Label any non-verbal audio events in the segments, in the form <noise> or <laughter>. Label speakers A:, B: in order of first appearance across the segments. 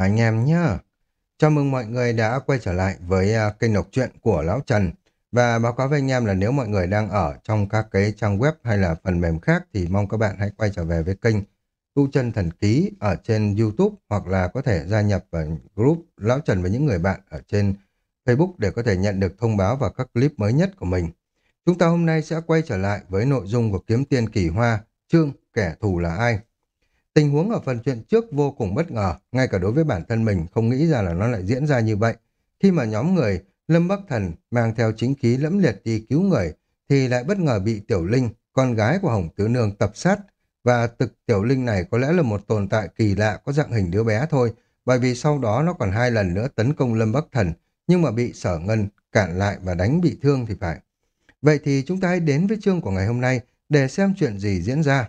A: anh em nhé Chào mừng mọi người đã quay trở lại với à, kênh đọc truyện của Lão Trần. Và báo cáo với anh em là nếu mọi người đang ở trong các cái trang web hay là phần mềm khác thì mong các bạn hãy quay trở về với kênh Tu Chân Thần Ký ở trên YouTube hoặc là có thể gia nhập vào group Lão Trần với những người bạn ở trên Facebook để có thể nhận được thông báo và các clip mới nhất của mình. Chúng ta hôm nay sẽ quay trở lại với nội dung của Kiếm Tiên Kỳ Hoa, chương Kẻ Thù là ai? Tình huống ở phần chuyện trước vô cùng bất ngờ, ngay cả đối với bản thân mình không nghĩ ra là nó lại diễn ra như vậy. Khi mà nhóm người Lâm Bắc Thần mang theo chính khí lẫm liệt đi cứu người, thì lại bất ngờ bị Tiểu Linh, con gái của Hồng Tứ Nương tập sát. Và thực Tiểu Linh này có lẽ là một tồn tại kỳ lạ có dạng hình đứa bé thôi, bởi vì sau đó nó còn hai lần nữa tấn công Lâm Bắc Thần, nhưng mà bị sở ngân cản lại và đánh bị thương thì phải. Vậy thì chúng ta hãy đến với chương của ngày hôm nay để xem chuyện gì diễn ra.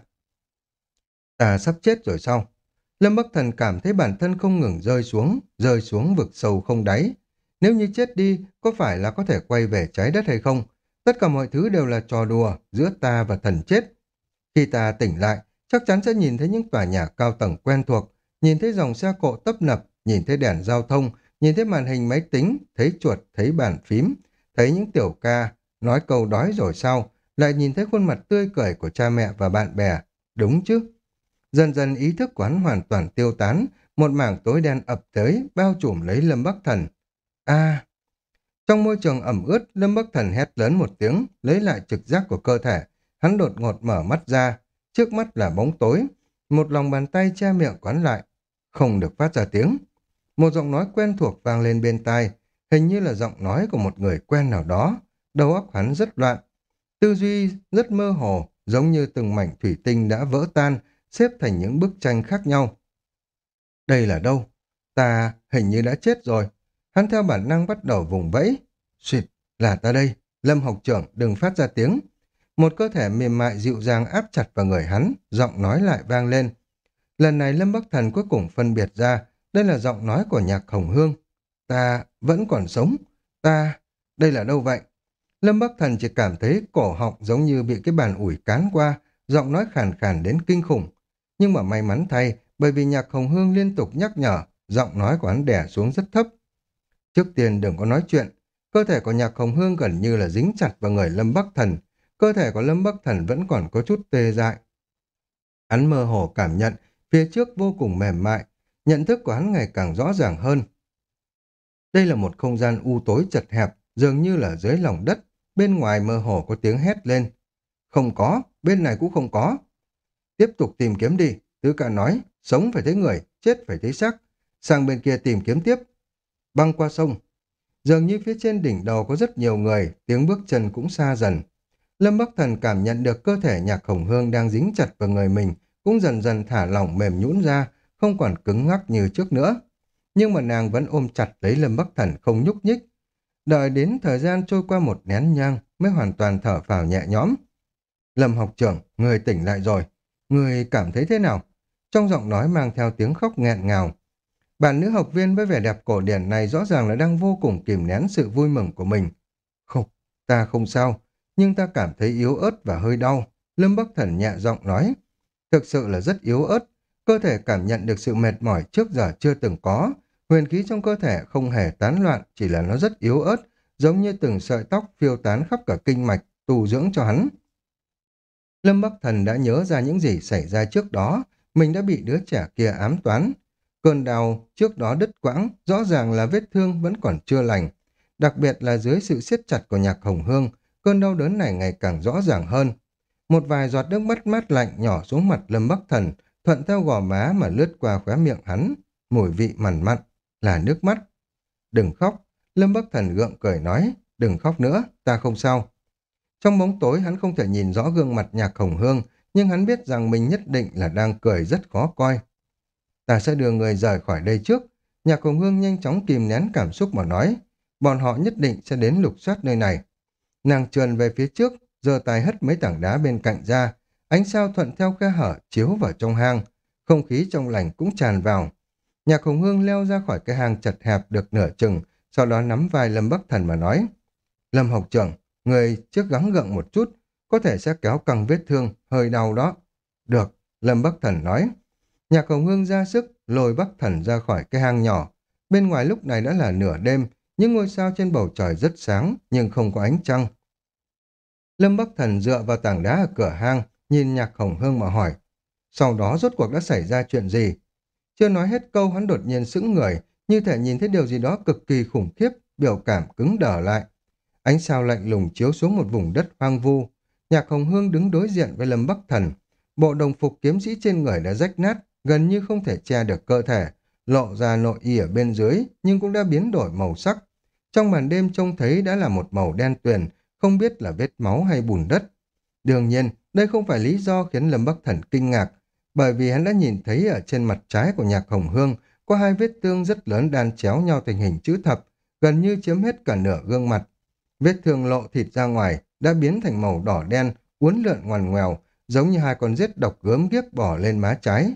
A: Ta sắp chết rồi sao? Lâm Bắc Thần cảm thấy bản thân không ngừng rơi xuống, rơi xuống vực sâu không đáy. Nếu như chết đi, có phải là có thể quay về trái đất hay không? Tất cả mọi thứ đều là trò đùa giữa ta và thần chết. Khi ta tỉnh lại, chắc chắn sẽ nhìn thấy những tòa nhà cao tầng quen thuộc, nhìn thấy dòng xe cộ tấp nập, nhìn thấy đèn giao thông, nhìn thấy màn hình máy tính, thấy chuột, thấy bàn phím, thấy những tiểu ca, nói câu đói rồi sao, lại nhìn thấy khuôn mặt tươi cười của cha mẹ và bạn bè. Đúng chứ? Dần dần ý thức quán hoàn toàn tiêu tán, một mảng tối đen ập tới, bao trùm lấy Lâm Bắc Thần. a Trong môi trường ẩm ướt, Lâm Bắc Thần hét lớn một tiếng, lấy lại trực giác của cơ thể. Hắn đột ngột mở mắt ra, trước mắt là bóng tối. Một lòng bàn tay che miệng quán lại, không được phát ra tiếng. Một giọng nói quen thuộc vang lên bên tai, hình như là giọng nói của một người quen nào đó. Đầu óc hắn rất loạn, tư duy rất mơ hồ, giống như từng mảnh thủy tinh đã vỡ tan, xếp thành những bức tranh khác nhau. Đây là đâu? Ta hình như đã chết rồi. Hắn theo bản năng bắt đầu vùng vẫy. xịt là ta đây. Lâm học trưởng đừng phát ra tiếng. Một cơ thể mềm mại dịu dàng áp chặt vào người hắn, giọng nói lại vang lên. Lần này Lâm Bắc Thần cuối cùng phân biệt ra, đây là giọng nói của nhạc Hồng Hương. Ta vẫn còn sống. Ta... Đây là đâu vậy? Lâm Bắc Thần chỉ cảm thấy cổ họng giống như bị cái bàn ủi cán qua, giọng nói khàn khàn đến kinh khủng. Nhưng mà may mắn thay, bởi vì nhạc hồng hương liên tục nhắc nhở, giọng nói của hắn đẻ xuống rất thấp. Trước tiên đừng có nói chuyện, cơ thể của nhạc hồng hương gần như là dính chặt vào người Lâm Bắc Thần. Cơ thể của Lâm Bắc Thần vẫn còn có chút tê dại. Hắn mơ hồ cảm nhận phía trước vô cùng mềm mại, nhận thức của hắn ngày càng rõ ràng hơn. Đây là một không gian u tối chật hẹp, dường như là dưới lòng đất, bên ngoài mơ hồ có tiếng hét lên. Không có, bên này cũng không có. Tiếp tục tìm kiếm đi, Tứ Ca nói, sống phải thấy người, chết phải thấy xác. Sang bên kia tìm kiếm tiếp. Băng qua sông. Dường như phía trên đỉnh đầu có rất nhiều người, tiếng bước chân cũng xa dần. Lâm Bắc Thần cảm nhận được cơ thể nhạc hồng hương đang dính chặt vào người mình, cũng dần dần thả lỏng mềm nhũn ra, không còn cứng ngắc như trước nữa. Nhưng mà nàng vẫn ôm chặt lấy Lâm Bắc Thần không nhúc nhích. Đợi đến thời gian trôi qua một nén nhang mới hoàn toàn thở phào nhẹ nhõm. Lâm học trưởng, người tỉnh lại rồi. Người cảm thấy thế nào? Trong giọng nói mang theo tiếng khóc nghẹn ngào. Bạn nữ học viên với vẻ đẹp cổ điển này rõ ràng là đang vô cùng kìm nén sự vui mừng của mình. Không, ta không sao, nhưng ta cảm thấy yếu ớt và hơi đau. Lâm Bắc Thần nhẹ giọng nói. Thực sự là rất yếu ớt, cơ thể cảm nhận được sự mệt mỏi trước giờ chưa từng có. Huyền khí trong cơ thể không hề tán loạn, chỉ là nó rất yếu ớt, giống như từng sợi tóc phiêu tán khắp cả kinh mạch, tù dưỡng cho hắn. Lâm Bắc Thần đã nhớ ra những gì xảy ra trước đó, mình đã bị đứa trẻ kia ám toán. Cơn đau trước đó đứt quãng, rõ ràng là vết thương vẫn còn chưa lành. Đặc biệt là dưới sự siết chặt của nhạc hồng hương, cơn đau đớn này ngày càng rõ ràng hơn. Một vài giọt nước mắt mát lạnh nhỏ xuống mặt Lâm Bắc Thần, thuận theo gò má mà lướt qua khóe miệng hắn, mùi vị mặn mặn, là nước mắt. Đừng khóc, Lâm Bắc Thần gượng cười nói, đừng khóc nữa, ta không sao. Trong bóng tối hắn không thể nhìn rõ gương mặt nhạc hồng hương, nhưng hắn biết rằng mình nhất định là đang cười rất khó coi. Ta sẽ đưa người rời khỏi đây trước. Nhạc hồng hương nhanh chóng kìm nén cảm xúc mà nói, bọn họ nhất định sẽ đến lục soát nơi này. Nàng trườn về phía trước, giơ tay hất mấy tảng đá bên cạnh ra, ánh sao thuận theo khe hở chiếu vào trong hang, không khí trong lành cũng tràn vào. Nhạc hồng hương leo ra khỏi cái hang chật hẹp được nửa chừng, sau đó nắm vai Lâm Bắc Thần mà nói. Lâm học trưởng, người trước gắng gượng một chút, có thể sẽ kéo căng vết thương, hơi đau đó. Được, Lâm Bắc Thần nói. Nhạc Hồng Hương ra sức, lôi Bắc Thần ra khỏi cái hang nhỏ. Bên ngoài lúc này đã là nửa đêm, những ngôi sao trên bầu trời rất sáng, nhưng không có ánh trăng. Lâm Bắc Thần dựa vào tảng đá ở cửa hang, nhìn nhạc hồng hương mà hỏi. Sau đó rốt cuộc đã xảy ra chuyện gì? Chưa nói hết câu hắn đột nhiên sững người, như thể nhìn thấy điều gì đó cực kỳ khủng khiếp, biểu cảm cứng đờ lại. Ánh sao lạnh lùng chiếu xuống một vùng đất hoang vu. Nhạc Hồng Hương đứng đối diện với Lâm Bắc Thần. Bộ đồng phục kiếm sĩ trên người đã rách nát, gần như không thể che được cơ thể, lộ ra nội y ở bên dưới, nhưng cũng đã biến đổi màu sắc. Trong màn đêm trông thấy đã là một màu đen tuyền, không biết là vết máu hay bùn đất. Đương nhiên, đây không phải lý do khiến Lâm Bắc Thần kinh ngạc, bởi vì hắn đã nhìn thấy ở trên mặt trái của nhạc hồng hương có hai vết thương rất lớn đan chéo nhau thành hình chữ thập, gần như chiếm hết cả nửa gương mặt. Vết thương lộ thịt ra ngoài đã biến thành màu đỏ đen, uốn lượn ngoằn ngoèo, giống như hai con rết độc gớm ghiếc bỏ lên má trái.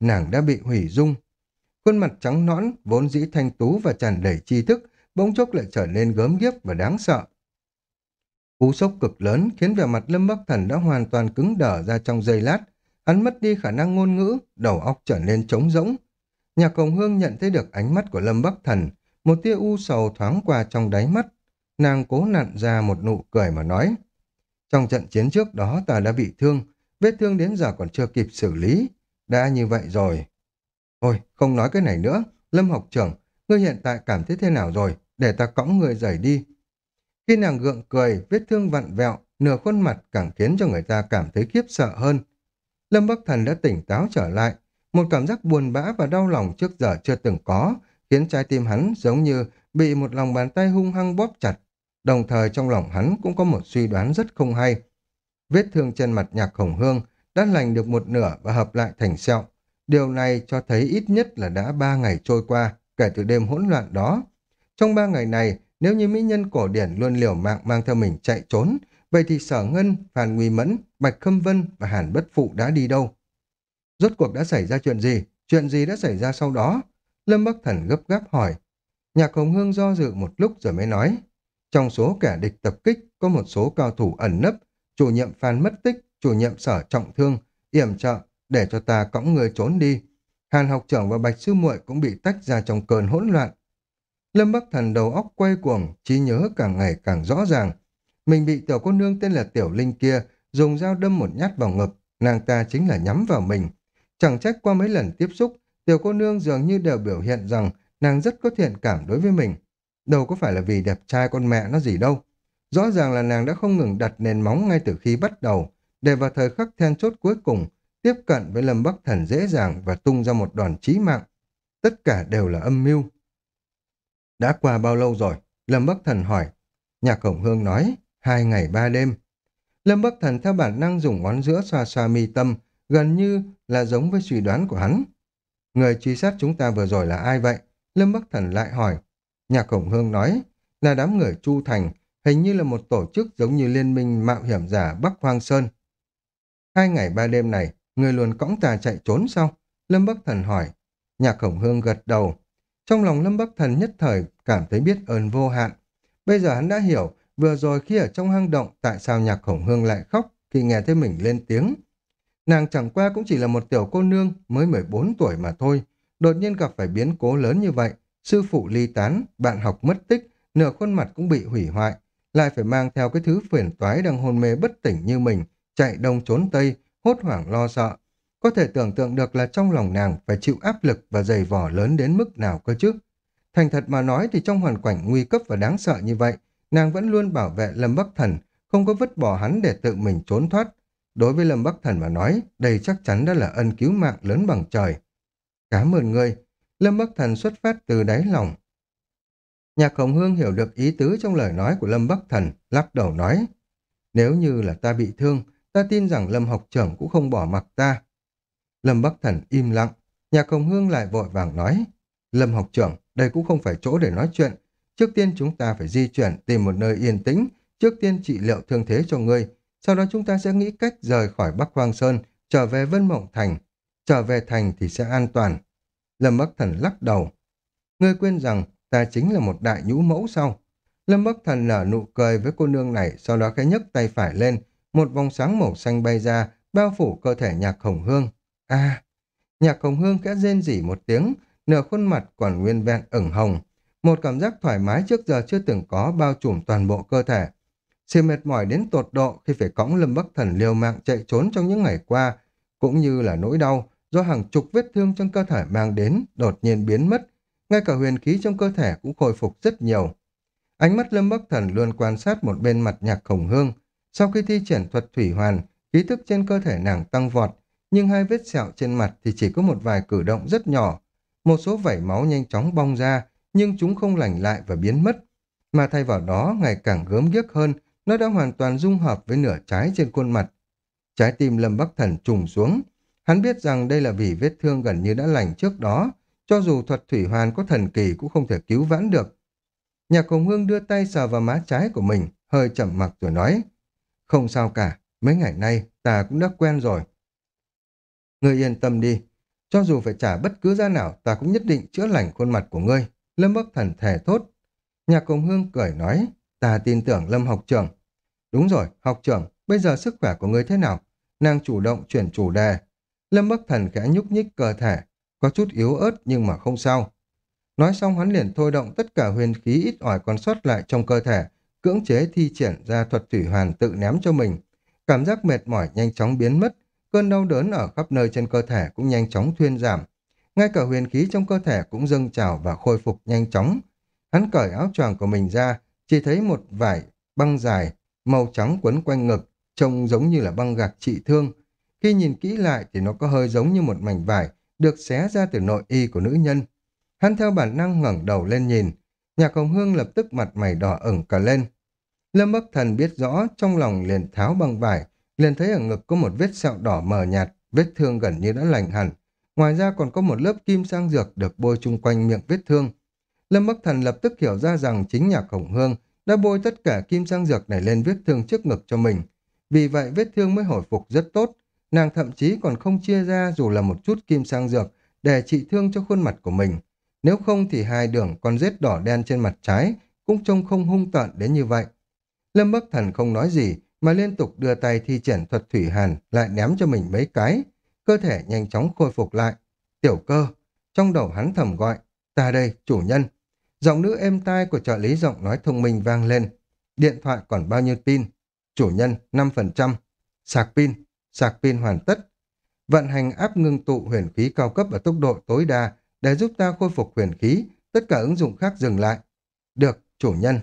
A: Nàng đã bị hủy dung. Khuôn mặt trắng nõn, vốn dĩ thanh tú và tràn đầy tri thức, bỗng chốc lại trở nên gớm ghiếc và đáng sợ. Cú sốc cực lớn khiến vẻ mặt Lâm Bắc Thần đã hoàn toàn cứng đờ ra trong giây lát. Hắn mất đi khả năng ngôn ngữ, đầu óc trở nên trống rỗng. Nhà Hồng Hương nhận thấy được ánh mắt của Lâm Bắc Thần, một tia u sầu thoáng qua trong đáy mắt. Nàng cố nặn ra một nụ cười mà nói. Trong trận chiến trước đó ta đã bị thương, vết thương đến giờ còn chưa kịp xử lý. Đã như vậy rồi. Thôi, không nói cái này nữa. Lâm học trưởng, ngươi hiện tại cảm thấy thế nào rồi? Để ta cõng người rời đi. Khi nàng gượng cười, vết thương vặn vẹo, nửa khuôn mặt càng khiến cho người ta cảm thấy khiếp sợ hơn. Lâm Bắc Thần đã tỉnh táo trở lại, một cảm giác buồn bã và đau lòng trước giờ chưa từng có, khiến trái tim hắn giống như bị một lòng bàn tay hung hăng bóp chặt. Đồng thời trong lòng hắn cũng có một suy đoán rất không hay. Vết thương trên mặt nhạc hồng hương đã lành được một nửa và hợp lại thành sẹo. Điều này cho thấy ít nhất là đã ba ngày trôi qua kể từ đêm hỗn loạn đó. Trong ba ngày này, nếu như mỹ nhân cổ điển luôn liều mạng mang theo mình chạy trốn, vậy thì Sở Ngân, Phan Nguy Mẫn, Bạch Khâm Vân và Hàn Bất Phụ đã đi đâu? Rốt cuộc đã xảy ra chuyện gì? Chuyện gì đã xảy ra sau đó? Lâm Bắc Thần gấp gáp hỏi. Nhạc Hồng Hương do dự một lúc rồi mới nói. Trong số kẻ địch tập kích có một số cao thủ ẩn nấp, chủ nhiệm Phan mất tích, chủ nhiệm sở trọng thương, yểm trợ để cho ta cõng người trốn đi. Hàn học trưởng và Bạch Sư muội cũng bị tách ra trong cơn hỗn loạn. Lâm Bắc Thần đầu óc quay cuồng, trí nhớ càng ngày càng rõ ràng. Mình bị tiểu cô nương tên là Tiểu Linh kia dùng dao đâm một nhát vào ngực, nàng ta chính là nhắm vào mình. Chẳng trách qua mấy lần tiếp xúc, tiểu cô nương dường như đều biểu hiện rằng nàng rất có thiện cảm đối với mình. Đâu có phải là vì đẹp trai con mẹ nó gì đâu. Rõ ràng là nàng đã không ngừng đặt nền móng ngay từ khi bắt đầu, để vào thời khắc then chốt cuối cùng, tiếp cận với Lâm Bắc Thần dễ dàng và tung ra một đòn chí mạng. Tất cả đều là âm mưu. Đã qua bao lâu rồi? Lâm Bắc Thần hỏi. Nhạc Hồng Hương nói, hai ngày ba đêm. Lâm Bắc Thần theo bản năng dùng ngón giữa xoa xoa mi tâm, gần như là giống với suy đoán của hắn. Người truy sát chúng ta vừa rồi là ai vậy? Lâm Bắc Thần lại hỏi. Nhạc Khổng Hương nói, là đám người Chu Thành, hình như là một tổ chức giống như Liên minh Mạo hiểm giả Bắc Hoang Sơn. Hai ngày ba đêm này, người luôn cõng ta chạy trốn sao? Lâm Bắc Thần hỏi. Nhạc Khổng Hương gật đầu. Trong lòng Lâm Bắc Thần nhất thời cảm thấy biết ơn vô hạn. Bây giờ hắn đã hiểu vừa rồi khi ở trong hang động tại sao Nhạc Khổng Hương lại khóc khi nghe thấy mình lên tiếng. Nàng chẳng qua cũng chỉ là một tiểu cô nương mới 14 tuổi mà thôi. Đột nhiên gặp phải biến cố lớn như vậy. Sư phụ ly tán, bạn học mất tích, nửa khuôn mặt cũng bị hủy hoại. Lại phải mang theo cái thứ phiền toái đang hôn mê bất tỉnh như mình, chạy đông trốn tây, hốt hoảng lo sợ. Có thể tưởng tượng được là trong lòng nàng phải chịu áp lực và dày vò lớn đến mức nào cơ chứ. Thành thật mà nói thì trong hoàn cảnh nguy cấp và đáng sợ như vậy, nàng vẫn luôn bảo vệ Lâm Bắc Thần, không có vứt bỏ hắn để tự mình trốn thoát. Đối với Lâm Bắc Thần mà nói, đây chắc chắn đã là ân cứu mạng lớn bằng trời. Cảm ơn ngươi. Lâm Bắc Thần xuất phát từ đáy lòng. Nhạc Hồng Hương hiểu được ý tứ trong lời nói của Lâm Bắc Thần, lắc đầu nói. Nếu như là ta bị thương, ta tin rằng Lâm học trưởng cũng không bỏ mặc ta. Lâm Bắc Thần im lặng, Nhạc Hồng Hương lại vội vàng nói. Lâm học trưởng, đây cũng không phải chỗ để nói chuyện. Trước tiên chúng ta phải di chuyển tìm một nơi yên tĩnh, trước tiên trị liệu thương thế cho ngươi. Sau đó chúng ta sẽ nghĩ cách rời khỏi Bắc Hoang Sơn, trở về Vân Mộng Thành. Trở về thành thì sẽ an toàn. Lâm Bắc Thần lắc đầu. Ngươi quên rằng ta chính là một đại nhũ mẫu sau. Lâm Bắc Thần nở nụ cười với cô nương này, sau đó khẽ nhấc tay phải lên, một vòng sáng màu xanh bay ra, bao phủ cơ thể nhạc hồng hương. À, Nhạc Hồng Hương kẽ rên rỉ một tiếng, nửa khuôn mặt còn nguyên vẹn ửng hồng. Một cảm giác thoải mái trước giờ chưa từng có bao trùm toàn bộ cơ thể. Sự mệt mỏi đến tột độ khi phải cõng Lâm Bắc Thần liều mạng chạy trốn trong những ngày qua, cũng như là nỗi đau do hàng chục vết thương trong cơ thể mang đến đột nhiên biến mất. Ngay cả huyền khí trong cơ thể cũng khôi phục rất nhiều. Ánh mắt Lâm Bắc Thần luôn quan sát một bên mặt nhạc khổng hương. Sau khi thi triển thuật thủy hoàn, khí thức trên cơ thể nàng tăng vọt, nhưng hai vết sẹo trên mặt thì chỉ có một vài cử động rất nhỏ. Một số vảy máu nhanh chóng bong ra, nhưng chúng không lành lại và biến mất. Mà thay vào đó, ngày càng gớm ghiếc hơn, nó đã hoàn toàn dung hợp với nửa trái trên khuôn mặt. Trái tim Lâm Bắc Thần trùng xuống. Hắn biết rằng đây là vì vết thương gần như đã lành trước đó, cho dù thuật thủy hoàn có thần kỳ cũng không thể cứu vãn được. Nhạc Hồng Hương đưa tay sờ vào má trái của mình, hơi chậm mặc rồi nói, không sao cả, mấy ngày nay ta cũng đã quen rồi. Ngươi yên tâm đi, cho dù phải trả bất cứ giá nào, ta cũng nhất định chữa lành khuôn mặt của ngươi. Lâm Bắc Thần thề thốt. Nhạc Hồng Hương cười nói, ta tin tưởng Lâm học trưởng. Đúng rồi, học trưởng, bây giờ sức khỏe của ngươi thế nào? Nàng chủ động chuyển chủ đề. Lâm Bắc Thần khẽ nhúc nhích cơ thể, có chút yếu ớt nhưng mà không sao. Nói xong hắn liền thôi động tất cả huyền khí ít ỏi còn sót lại trong cơ thể, cưỡng chế thi triển ra thuật thủy hoàn tự ném cho mình. Cảm giác mệt mỏi nhanh chóng biến mất, cơn đau đớn ở khắp nơi trên cơ thể cũng nhanh chóng thuyên giảm. Ngay cả huyền khí trong cơ thể cũng dâng trào và khôi phục nhanh chóng. Hắn cởi áo choàng của mình ra, chỉ thấy một vải băng dài, màu trắng quấn quanh ngực, trông giống như là băng gạc trị thương. Khi nhìn kỹ lại thì nó có hơi giống như một mảnh vải được xé ra từ nội y của nữ nhân. Hắn theo bản năng ngẩng đầu lên nhìn, nhạc hồng hương lập tức mặt mày đỏ ửng cả lên. Lâm Bắc Thần biết rõ, trong lòng liền tháo băng vải, liền thấy ở ngực có một vết sẹo đỏ mờ nhạt, vết thương gần như đã lành hẳn. Ngoài ra còn có một lớp kim sang dược được bôi chung quanh miệng vết thương. Lâm Bắc Thần lập tức hiểu ra rằng chính nhạc hồng hương đã bôi tất cả kim sang dược này lên vết thương trước ngực cho mình. Vì vậy vết thương mới hồi phục rất tốt. Nàng thậm chí còn không chia ra dù là một chút kim sang dược để trị thương cho khuôn mặt của mình. Nếu không thì hai đường con rết đỏ đen trên mặt trái cũng trông không hung tợn đến như vậy. Lâm Bắc Thần không nói gì mà liên tục đưa tay thi triển thuật thủy hàn lại ném cho mình mấy cái. Cơ thể nhanh chóng khôi phục lại. Tiểu cơ, trong đầu hắn thầm gọi, ta đây, chủ nhân. Giọng nữ êm tai của trợ lý giọng nói thông minh vang lên. Điện thoại còn bao nhiêu pin? Chủ nhân, 5%. Sạc pin, sạc pin hoàn tất. Vận hành áp ngưng tụ huyền khí cao cấp ở tốc độ tối đa để giúp ta khôi phục huyền khí, tất cả ứng dụng khác dừng lại. Được, chủ nhân.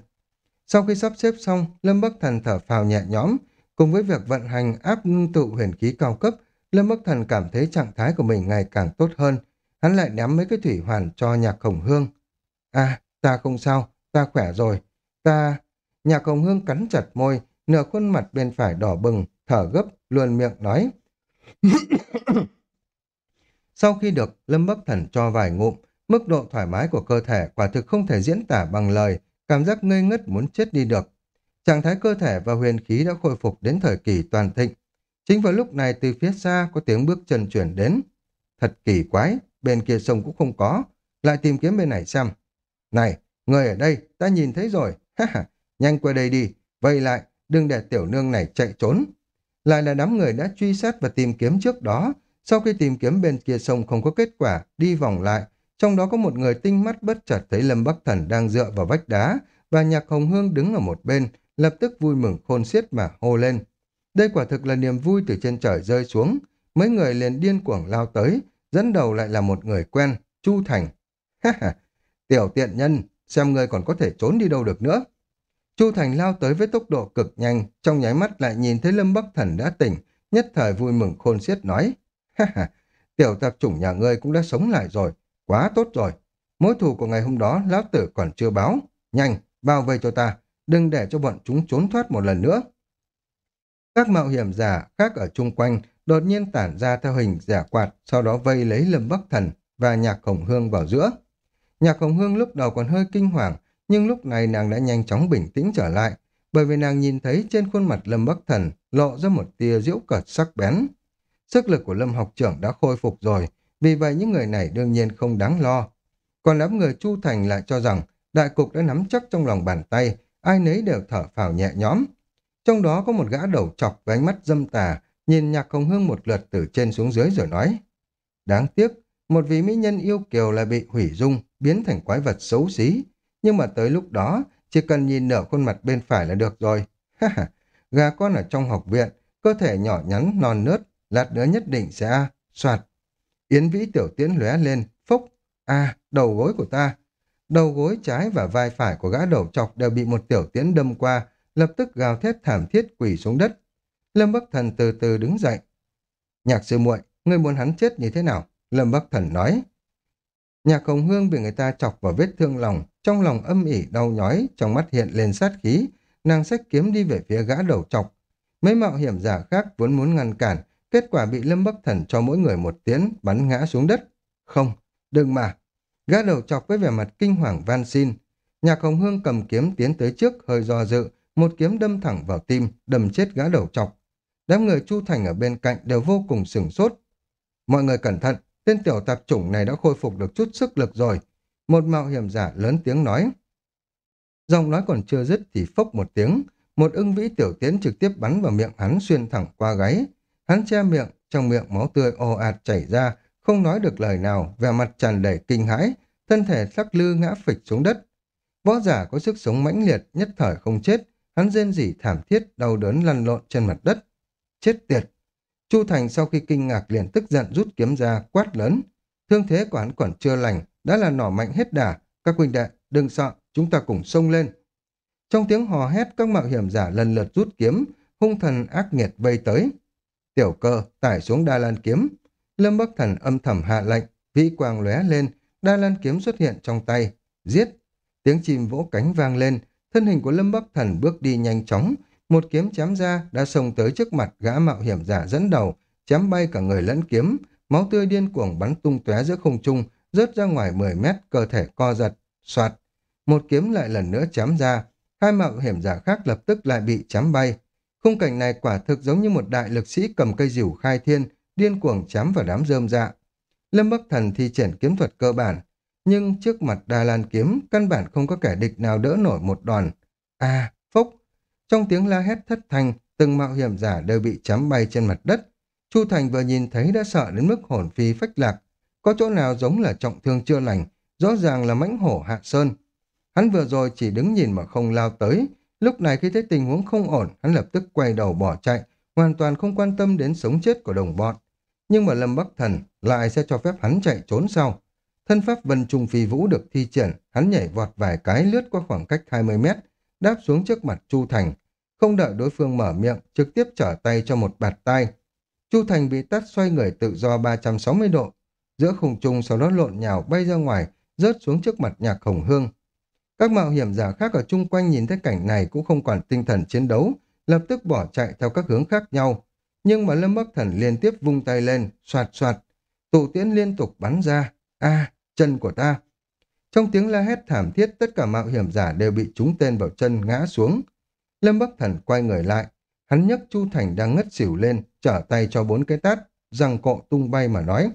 A: Sau khi sắp xếp xong, Lâm Bắc Thần thở phào nhẹ nhõm, cùng với việc vận hành áp ngưng tụ huyền khí cao cấp, Lâm Bắc Thần cảm thấy trạng thái của mình ngày càng tốt hơn. Hắn lại ném mấy cái thủy hoàn cho nhạc khổng hương. À, ta không sao, ta khỏe rồi. Ta... Nhạc khổng hương cắn chặt môi, nửa khuôn mặt bên phải đỏ bừng, thở gấp, luồn miệng nói. <coughs> Sau khi được Lâm Bắc Thần cho vài ngụm, mức độ thoải mái của cơ thể quả thực không thể diễn tả bằng lời, cảm giác ngây ngất muốn chết đi được. Trạng thái cơ thể và huyền khí đã khôi phục đến thời kỳ toàn thịnh. Chính vào lúc này từ phía xa có tiếng bước chân chuyển đến. Thật kỳ quái, bên kia sông cũng không có. Lại tìm kiếm bên này xem. Này, người ở đây, ta nhìn thấy rồi. Ha ha, nhanh qua đây đi. Vây lại, đừng để tiểu nương này chạy trốn. Lại là đám người đã truy sát và tìm kiếm trước đó, sau khi tìm kiếm bên kia sông không có kết quả, đi vòng lại, trong đó có một người tinh mắt bất chợt thấy Lâm Bắc Thần đang dựa vào vách đá và Nhạc Hồng Hương đứng ở một bên, lập tức vui mừng khôn xiết mà hô lên. Đây quả thực là niềm vui từ trên trời rơi xuống, mấy người liền điên cuồng lao tới, dẫn đầu lại là một người quen, Chu Thành. Ha ha, tiểu tiện nhân, xem người còn có thể trốn đi đâu được nữa. Chu Thành lao tới với tốc độ cực nhanh, trong nháy mắt lại nhìn thấy Lâm Bắc Thần đã tỉnh, nhất thời vui mừng khôn xiết nói. Ha ha, tiểu tạp chủng nhà ngươi cũng đã sống lại rồi, quá tốt rồi. Mối thù của ngày hôm đó lão tử còn chưa báo. Nhanh, bao vây cho ta, đừng để cho bọn chúng trốn thoát một lần nữa. Các mạo hiểm giả khác ở chung quanh đột nhiên tản ra theo hình giả quạt, sau đó vây lấy Lâm Bắc Thần và Nhạc Hồng Hương vào giữa. Nhạc Hồng Hương lúc đầu còn hơi kinh hoàng, nhưng lúc này nàng đã nhanh chóng bình tĩnh trở lại, bởi vì nàng nhìn thấy trên khuôn mặt Lâm Bắc Thần lộ ra một tia diễu cợt sắc bén. Sức lực của Lâm học trưởng đã khôi phục rồi, vì vậy những người này đương nhiên không đáng lo. Còn đám người Chu Thành lại cho rằng đại cục đã nắm chắc trong lòng bàn tay, ai nấy đều thở phào nhẹ nhõm. Trong đó có một gã đầu chọc với ánh mắt dâm tà, nhìn nhạc hồng hương một lượt từ trên xuống dưới rồi nói. Đáng tiếc, một vị mỹ nhân yêu kiều lại bị hủy dung, biến thành quái vật xấu xí. Nhưng mà tới lúc đó, chỉ cần nhìn nửa khuôn mặt bên phải là được rồi. Ha ha, gà con ở trong học viện, cơ thể nhỏ nhắn, non nớt, lát nữa nhất định sẽ soạt. Yến vĩ tiểu tiễn lóe lên, phốc, à, đầu gối của ta. Đầu gối trái và vai phải của gã đầu chọc đều bị một tiểu tiễn đâm qua, lập tức gào thét thảm thiết quỳ xuống đất. Lâm Bắc Thần từ từ đứng dậy. Nhạc sư muội, ngươi muốn hắn chết như thế nào? Lâm Bắc Thần nói. Nhạc Hồng Hương bị người ta chọc vào vết thương lòng, trong lòng âm ỉ đau nhói, trong mắt hiện lên sát khí, nàng sách kiếm đi về phía gã đầu chọc. Mấy mạo hiểm giả khác vốn muốn ngăn cản, kết quả bị Lâm Bắc Thần cho mỗi người một tiếng bắn ngã xuống đất. Không, đừng mà. Gã đầu chọc với vẻ mặt kinh hoàng van xin. Nhạc Hồng Hương cầm kiếm tiến tới trước, hơi do dự, một kiếm đâm thẳng vào tim, đâm chết gã đầu chọc. Đám người Chu Thành ở bên cạnh đều vô cùng sửng sốt. Mọi người cẩn thận, tên tiểu tạp chủng này đã khôi phục được chút sức lực rồi. Một mạo hiểm giả lớn tiếng nói. Giọng nói còn chưa dứt thì phốc một tiếng, một ưng vĩ tiểu tiến trực tiếp bắn vào miệng hắn xuyên thẳng qua gáy. Hắn che miệng, trong miệng máu tươi ồ ạt chảy ra, không nói được lời nào, vẻ mặt tràn đầy kinh hãi, thân thể lắc lư ngã phịch xuống đất. Võ giả có sức sống mãnh liệt, nhất thời không chết, hắn rên rỉ thảm thiết, đau đớn lăn lộn trên mặt đất. Chết tiệt! Chu Thành sau khi kinh ngạc liền tức giận rút kiếm ra, quát lớn. Thương thế của hắn còn chưa lành, đã là nỏ mạnh hết đà. Các huynh đệ, đừng sợ, chúng ta cùng xông lên. Trong tiếng hò hét, các mạo hiểm giả lần lượt rút kiếm, hung thần ác nghiệt vây tới. Tiểu cơ tải xuống Đa Lan kiếm. Lâm Bắc Thần âm thầm hạ lệnh, vĩ quang lóe lên, Đa Lan kiếm xuất hiện trong tay. Giết! Tiếng chim vỗ cánh vang lên, thân hình của Lâm Bắc Thần bước đi nhanh chóng, một kiếm chém ra đã xông tới trước mặt gã mạo hiểm giả dẫn đầu, chém bay cả người lẫn kiếm, máu tươi điên cuồng bắn tung tóe giữa không trung, rớt ra ngoài 10 mét, cơ thể co giật, soạt. Một kiếm lại lần nữa chém ra, hai mạo hiểm giả khác lập tức lại bị chém bay. Khung cảnh này quả thực giống như một đại lực sĩ cầm cây rìu khai thiên, điên cuồng chém vào đám rơm dạ. Lâm Bắc Thần thi triển kiếm thuật cơ bản, nhưng trước mặt Đà Lan kiếm, căn bản không có kẻ địch nào đỡ nổi một đòn. À, phốc! Trong tiếng la hét thất thanh, từng mạo hiểm giả đều bị chém bay trên mặt đất. Chu Thành vừa nhìn thấy đã sợ đến mức hồn phi phách lạc. Có chỗ nào giống là trọng thương chưa lành, rõ ràng là mãnh hổ hạ sơn. Hắn vừa rồi chỉ đứng nhìn mà không lao tới. Lúc này khi thấy tình huống không ổn, hắn lập tức quay đầu bỏ chạy, hoàn toàn không quan tâm đến sống chết của đồng bọn. Nhưng mà Lâm Bắc Thần lại sẽ cho phép hắn chạy trốn sau. Thân pháp vân trùng phi vũ được thi triển, hắn nhảy vọt vài cái lướt qua khoảng cách 20 mét, đáp xuống trước mặt Chu Thành. Không đợi đối phương mở miệng, trực tiếp trở tay cho một bạt tay. Chu Thành bị tắt xoay người tự do 360 độ, giữa khung trung sau đó lộn nhào bay ra ngoài, rớt xuống trước mặt nhạc hồng hương. Các mạo hiểm giả khác ở chung quanh nhìn thấy cảnh này cũng không còn tinh thần chiến đấu, lập tức bỏ chạy theo các hướng khác nhau. Nhưng mà Lâm Bắc Thần liên tiếp vung tay lên, soạt soạt, tụ tiễn liên tục bắn ra. a chân của ta! Trong tiếng la hét thảm thiết, tất cả mạo hiểm giả đều bị trúng tên vào chân ngã xuống. Lâm Bắc Thần quay người lại, hắn nhấc Chu Thành đang ngất xỉu lên, trở tay cho bốn cái tát, răng cọ tung bay mà nói.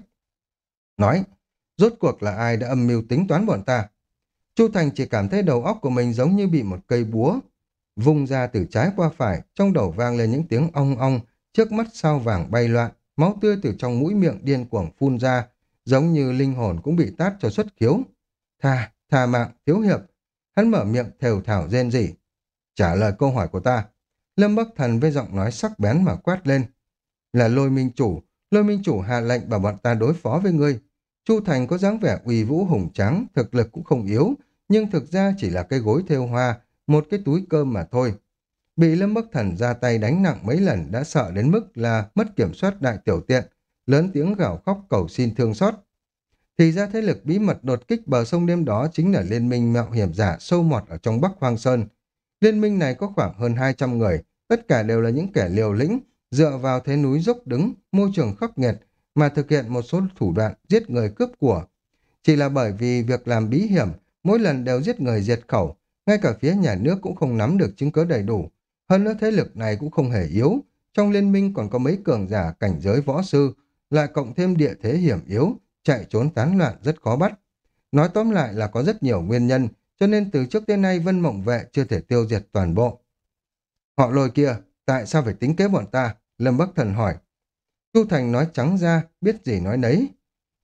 A: Nói, rốt cuộc là ai đã âm mưu tính toán bọn ta? Chu Thành chỉ cảm thấy đầu óc của mình giống như bị một cây búa, vung ra từ trái qua phải, trong đầu vang lên những tiếng ong ong, trước mắt sao vàng bay loạn, máu tươi từ trong mũi miệng điên cuồng phun ra, giống như linh hồn cũng bị tát cho xuất khiếu. Tha, tha mạng, thiếu hiệp. Hắn mở miệng thều thảo rên rỉ. Trả lời câu hỏi của ta. Lâm Bắc Thần với giọng nói sắc bén mà quát lên. Là lôi minh chủ, lôi minh chủ hạ lệnh bảo bọn ta đối phó với ngươi. Chu Thành có dáng vẻ uy vũ hùng tráng, thực lực cũng không yếu, nhưng thực ra chỉ là cái gối thêu hoa, một cái túi cơm mà thôi. Bị Lâm Bắc Thần ra tay đánh nặng mấy lần đã sợ đến mức là mất kiểm soát đại tiểu tiện, lớn tiếng gào khóc cầu xin thương xót. Thì ra thế lực bí mật đột kích bờ sông đêm đó chính là liên minh mạo hiểm giả sâu mọt ở trong Bắc Hoang Sơn. Liên minh này có khoảng hơn 200 người, tất cả đều là những kẻ liều lĩnh, dựa vào thế núi dốc đứng, môi trường khắc nghiệt, mà thực hiện một số thủ đoạn giết người cướp của. Chỉ là bởi vì việc làm bí hiểm, mỗi lần đều giết người diệt khẩu, ngay cả phía nhà nước cũng không nắm được chứng cứ đầy đủ. Hơn nữa thế lực này cũng không hề yếu, trong liên minh còn có mấy cường giả cảnh giới võ sư, lại cộng thêm địa thế hiểm yếu, chạy trốn tán loạn rất khó bắt. Nói tóm lại là có rất nhiều nguyên nhân, cho nên từ trước đến nay Vân Mộng Vệ chưa thể tiêu diệt toàn bộ. Họ lôi kia, tại sao phải tính kế bọn ta? Lâm Bắc Thần hỏi. Tu Thành nói trắng ra, biết gì nói nấy.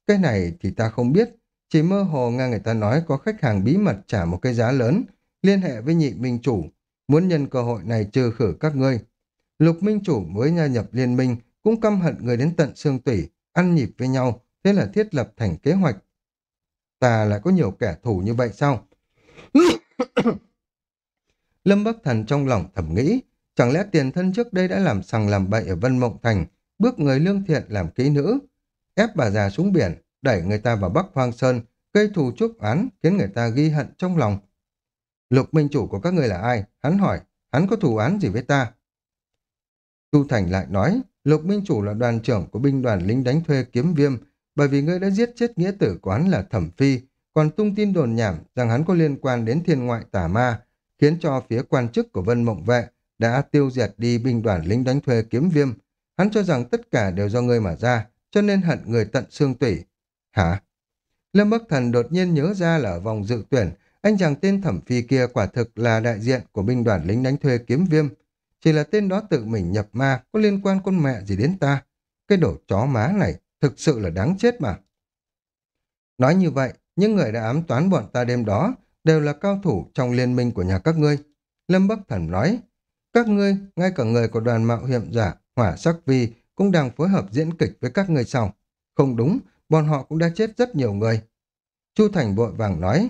A: Cái này thì ta không biết, chỉ mơ hồ nghe người ta nói có khách hàng bí mật trả một cái giá lớn, liên hệ với nhị minh chủ, muốn nhân cơ hội này trừ khử các ngươi. Lục minh chủ mới gia nhập liên minh, cũng căm hận người đến tận xương tủy, ăn nhịp với nhau, thế là thiết lập thành kế hoạch. Ta lại có nhiều kẻ thù như vậy sao? <coughs> Lâm Bắc Thần trong lòng thầm nghĩ, chẳng lẽ tiền thân trước đây đã làm sằng làm bậy ở Vân Mộng Thành, bước người lương thiện làm kỹ nữ, ép bà già xuống biển, đẩy người ta vào Bắc Hoang Sơn, gây thù chuốc án, khiến người ta ghi hận trong lòng. Lục minh chủ của các người là ai? Hắn hỏi, hắn có thù án gì với ta? Chu Thành lại nói, Lục minh chủ là đoàn trưởng của binh đoàn lính đánh thuê kiếm viêm, bởi vì ngươi đã giết chết nghĩa tử của hắn là Thẩm Phi, còn tung tin đồn nhảm rằng hắn có liên quan đến thiên ngoại tà ma, khiến cho phía quan chức của Vân Mộng Vệ đã tiêu diệt đi binh đoàn lính đánh thuê kiếm viêm. Hắn cho rằng tất cả đều do ngươi mà ra, cho nên hận người tận xương tủy. Hả? Lâm Bắc Thần đột nhiên nhớ ra là ở vòng dự tuyển, anh chàng tên Thẩm Phi kia quả thực là đại diện của binh đoàn lính đánh thuê kiếm viêm. Chỉ là tên đó tự mình nhập ma, có liên quan con mẹ gì đến ta. Cái đồ chó má này thực sự là đáng chết mà. Nói như vậy, những người đã ám toán bọn ta đêm đó đều là cao thủ trong liên minh của nhà các ngươi. Lâm Bắc Thần nói, các ngươi, ngay cả người của đoàn mạo hiểm giả, hỏa sắc vi, cũng đang phối hợp diễn kịch với các người sau. Không đúng, bọn họ cũng đã chết rất nhiều người. Chu Thành vội vàng nói,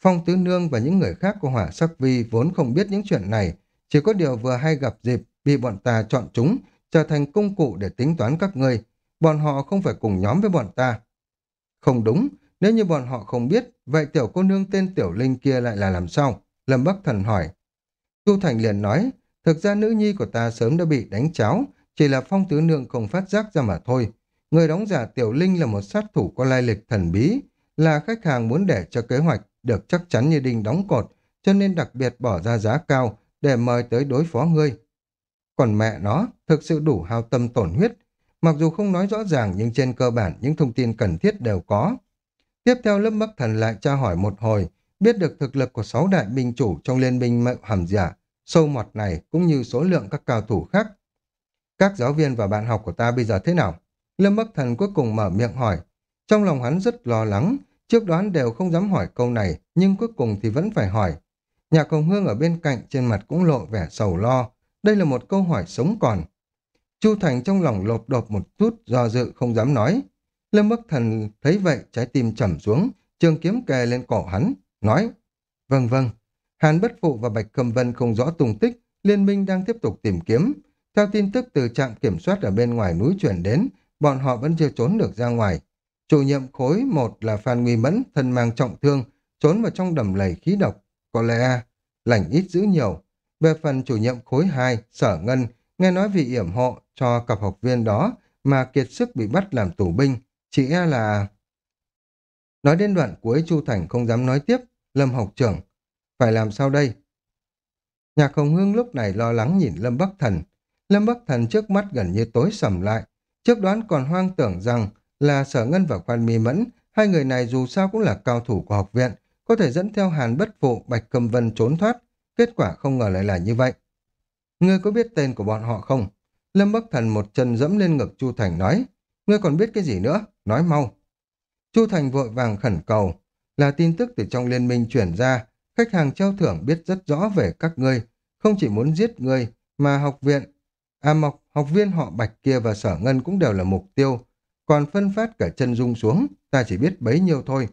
A: Phong Tứ Nương và những người khác của hỏa sắc vi vốn không biết những chuyện này, chỉ có điều vừa hay gặp dịp bị bọn ta chọn chúng, trở thành công cụ để tính toán các ngươi. Bọn họ không phải cùng nhóm với bọn ta. Không đúng, nếu như bọn họ không biết, vậy tiểu cô nương tên Tiểu Linh kia lại là làm sao? Lâm Bắc Thần hỏi. Chu Thành liền nói, thực ra nữ nhi của ta sớm đã bị đánh cháo, chỉ là phong tứ nương không phát giác ra mà thôi. Người đóng giả Tiểu Linh là một sát thủ có lai lịch thần bí, là khách hàng muốn để cho kế hoạch được chắc chắn như đinh đóng cột, cho nên đặc biệt bỏ ra giá cao để mời tới đối phó ngươi. Còn mẹ nó, thực sự đủ hao tâm tổn huyết, mặc dù không nói rõ ràng nhưng trên cơ bản những thông tin cần thiết đều có. Tiếp theo lớp Bắc Thần lại tra hỏi một hồi, biết được thực lực của sáu đại binh chủ trong liên minh mạo hàm giả, sâu mọt này cũng như số lượng các cao thủ khác. Các giáo viên và bạn học của ta bây giờ thế nào? Lâm Bắc Thần cuối cùng mở miệng hỏi. Trong lòng hắn rất lo lắng, trước đoán đều không dám hỏi câu này, nhưng cuối cùng thì vẫn phải hỏi. Nhà Hồng Hương ở bên cạnh trên mặt cũng lộ vẻ sầu lo. Đây là một câu hỏi sống còn. Chu Thành trong lòng lột đột một chút do dự không dám nói. Lâm Bắc Thần thấy vậy trái tim trầm xuống, trường kiếm kề lên cổ hắn, nói Vâng vâng, Hàn Bất Phụ và Bạch Cầm Vân không rõ tung tích, liên minh đang tiếp tục tìm kiếm. Theo tin tức từ trạm kiểm soát ở bên ngoài núi chuyển đến, bọn họ vẫn chưa trốn được ra ngoài. Chủ nhiệm khối một là Phan Nguy Mẫn, thân mang trọng thương, trốn vào trong đầm lầy khí độc. Có lẽ lành ít giữ nhiều. Về phần chủ nhiệm khối 2, Sở Ngân, nghe nói vì yểm hộ cho cặp học viên đó mà kiệt sức bị bắt làm tù binh, chỉ e là... Nói đến đoạn cuối Chu Thành không dám nói tiếp, Lâm học trưởng, phải làm sao đây? Nhạc Hồng Hương lúc này lo lắng nhìn Lâm Bắc Thần. Lâm Bắc Thần trước mắt gần như tối sầm lại. Trước đoán còn hoang tưởng rằng là Sở Ngân và Quan Mi Mẫn, hai người này dù sao cũng là cao thủ của học viện, có thể dẫn theo Hàn Bất Phụ, Bạch Cầm Vân trốn thoát. Kết quả không ngờ lại là như vậy. Ngươi có biết tên của bọn họ không? Lâm Bắc Thần một chân dẫm lên ngực Chu Thành nói. Ngươi còn biết cái gì nữa? Nói mau. Chu Thành vội vàng khẩn cầu. Là tin tức từ trong liên minh chuyển ra. Khách hàng treo thưởng biết rất rõ về các ngươi. Không chỉ muốn giết ngươi, mà học viện, à mọc, học viên họ Bạch kia và Sở Ngân cũng đều là mục tiêu. Còn phân phát cả chân dung xuống, ta chỉ biết bấy nhiêu thôi.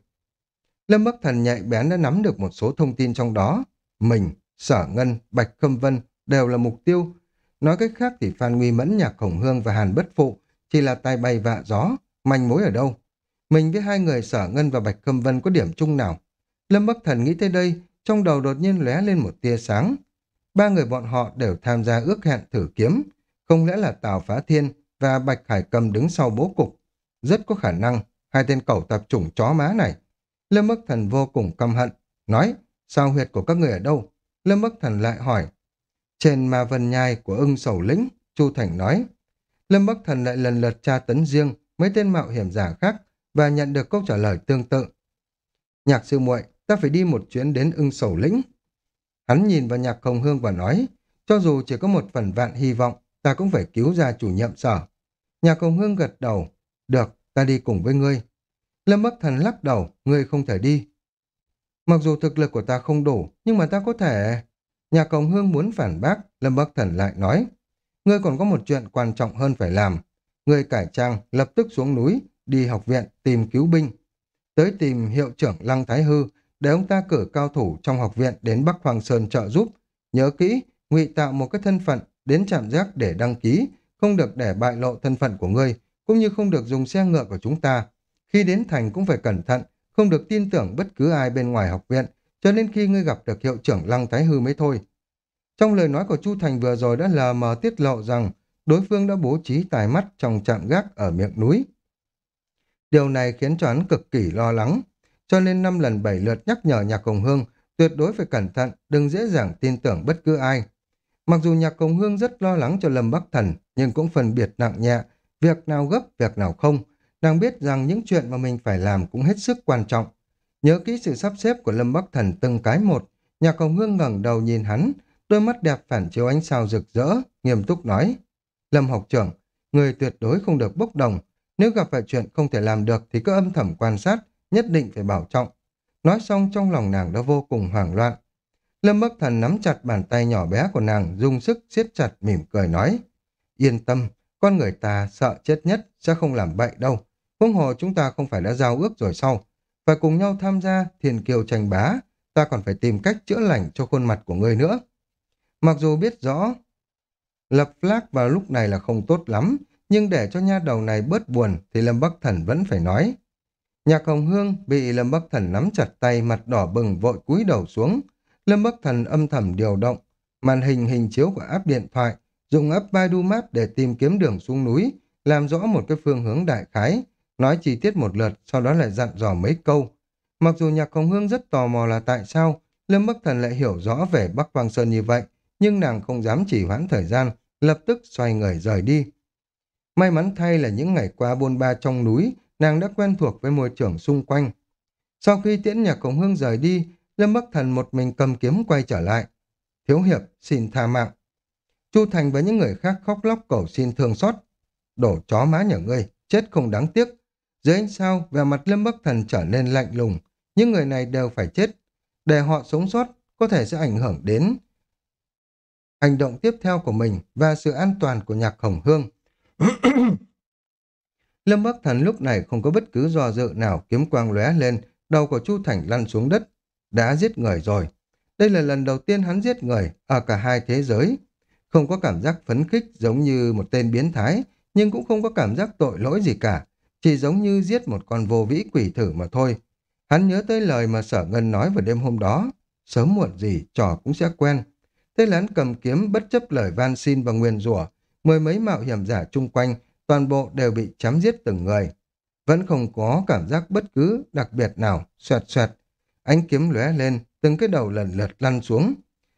A: Lâm Bắc Thần nhạy bén đã nắm được một số thông tin trong đó. Mình, Sở Ngân, Bạch Khâm Vân đều là mục tiêu. Nói cách khác thì Phan Nguy Mẫn, Nhạc Khổng Hương và Hàn Bất Phụ chỉ là tai bay vạ gió, manh mối ở đâu? Mình với hai người Sở Ngân và Bạch Khâm Vân có điểm chung nào? Lâm Bắc Thần nghĩ tới đây, trong đầu đột nhiên lóe lên một tia sáng. Ba người bọn họ đều tham gia ước hẹn thử kiếm. Không lẽ là Tào Phá Thiên và Bạch Hải Cầm đứng sau bố cục? Rất có khả năng hai tên cẩu tập chủng chó má này. Lâm Bắc Thần vô cùng căm hận, nói, sao huyệt của các người ở đâu? Lâm Bắc Thần lại hỏi, trên ma vân nhai của ưng sầu lĩnh, Chu Thành nói, Lâm Bắc Thần lại lần lượt tra tấn riêng mấy tên mạo hiểm giả khác và nhận được câu trả lời tương tự. Nhạc sư muội, ta phải đi một chuyến đến ưng sầu lĩnh. Hắn nhìn vào nhạc hồng hương và nói, cho dù chỉ có một phần vạn hy vọng, ta cũng phải cứu ra chủ nhiệm sở. nhà công hương gật đầu, được, ta đi cùng với ngươi. Lâm Bắc Thần lắc đầu, ngươi không thể đi. Mặc dù thực lực của ta không đủ, nhưng mà ta có thể... Nhà công Hương muốn phản bác, Lâm Bắc Thần lại nói. Ngươi còn có một chuyện quan trọng hơn phải làm. Ngươi cải trang, lập tức xuống núi, đi học viện, tìm cứu binh. Tới tìm hiệu trưởng Lăng Thái Hư, để ông ta cử cao thủ trong học viện đến Bắc Hoàng Sơn trợ giúp. Nhớ kỹ, ngụy tạo một cái thân phận, đến trạm giác để đăng ký, không được để bại lộ thân phận của ngươi, cũng như không được dùng xe ngựa của chúng ta. Khi đến thành cũng phải cẩn thận, không được tin tưởng bất cứ ai bên ngoài học viện, cho nên khi ngươi gặp được hiệu trưởng Lăng Thái Hư mới thôi. Trong lời nói của Chu Thành vừa rồi đã lờ mờ tiết lộ rằng đối phương đã bố trí tài mắt trong trạm gác ở miệng núi. Điều này khiến cho hắn cực kỳ lo lắng, cho nên năm lần bảy lượt nhắc nhở Nhạc Hồng Hương tuyệt đối phải cẩn thận, đừng dễ dàng tin tưởng bất cứ ai. Mặc dù Nhạc công Hương rất lo lắng cho Lâm Bắc Thần, nhưng cũng phân biệt nặng nhẹ, việc nào gấp, việc nào không. Nàng biết rằng những chuyện mà mình phải làm cũng hết sức quan trọng. Nhớ kỹ sự sắp xếp của Lâm Bắc Thần từng cái một, Nhạc công Hương ngẩng đầu nhìn hắn, đôi mắt đẹp phản chiếu ánh sao rực rỡ, nghiêm túc nói. Lâm học trưởng, người tuyệt đối không được bốc đồng. Nếu gặp phải chuyện không thể làm được thì cứ âm thầm quan sát, nhất định phải bảo trọng. Nói xong trong lòng nàng đã vô cùng hoảng loạn. Lâm Bắc Thần nắm chặt bàn tay nhỏ bé của nàng, dùng sức siết chặt mỉm cười nói. Yên tâm, con người ta sợ chết nhất sẽ không làm bậy đâu. Huống hồ chúng ta không phải đã giao ước rồi sau. Phải cùng nhau tham gia thiền kiều tranh bá, ta còn phải tìm cách chữa lành cho khuôn mặt của ngươi nữa. Mặc dù biết rõ lập flag vào lúc này là không tốt lắm, nhưng để cho nha đầu này bớt buồn thì Lâm Bắc Thần vẫn phải nói. Nhạc Hồng Hương bị Lâm Bắc Thần nắm chặt tay mặt đỏ bừng vội cúi đầu xuống. Lâm Bắc Thần âm thầm điều động, màn hình hình chiếu của áp điện thoại, dùng áp Baidu Map để tìm kiếm đường xuống núi, làm rõ một cái phương hướng đại khái, nói chi tiết một lượt, sau đó lại dặn dò mấy câu. Mặc dù Nhạc Hồng Hương rất tò mò là tại sao Lâm Bắc Thần lại hiểu rõ về Bắc Quang Sơn như vậy, nhưng nàng không dám chỉ hoãn thời gian, lập tức xoay người rời đi. May mắn thay là những ngày qua bôn ba trong núi, nàng đã quen thuộc với môi trường xung quanh. Sau khi tiễn nhạc công hương rời đi, Lâm Bắc Thần một mình cầm kiếm quay trở lại. Thiếu hiệp, xin tha mạng. Chu Thành và những người khác khóc lóc cầu xin thương xót. Đổ chó má nhà ngươi, chết không đáng tiếc. Dưới ánh sao, vẻ mặt Lâm Bắc Thần trở nên lạnh lùng. Những người này đều phải chết. Để họ sống sót, có thể sẽ ảnh hưởng đến hành động tiếp theo của mình và sự an toàn của nhạc hồng hương. <coughs> Lâm Bắc Thần lúc này không có bất cứ do dự nào kiếm quang lóe lên, đầu của Chu Thành lăn xuống đất. Đã giết người rồi. Đây là lần đầu tiên hắn giết người ở cả hai thế giới. Không có cảm giác phấn khích giống như một tên biến thái, nhưng cũng không có cảm giác tội lỗi gì cả. Chỉ giống như giết một con vô vĩ quỷ thử mà thôi. Hắn nhớ tới lời mà sở ngân nói vào đêm hôm đó. Sớm muộn gì, trò cũng sẽ quen. Thế là hắn cầm kiếm bất chấp lời van xin và nguyền rủa mười mấy mạo hiểm giả chung quanh, toàn bộ đều bị chém giết từng người. Vẫn không có cảm giác bất cứ đặc biệt nào, xoẹt xoẹt. Ánh kiếm lóe lên, từng cái đầu lần lượt lăn xuống.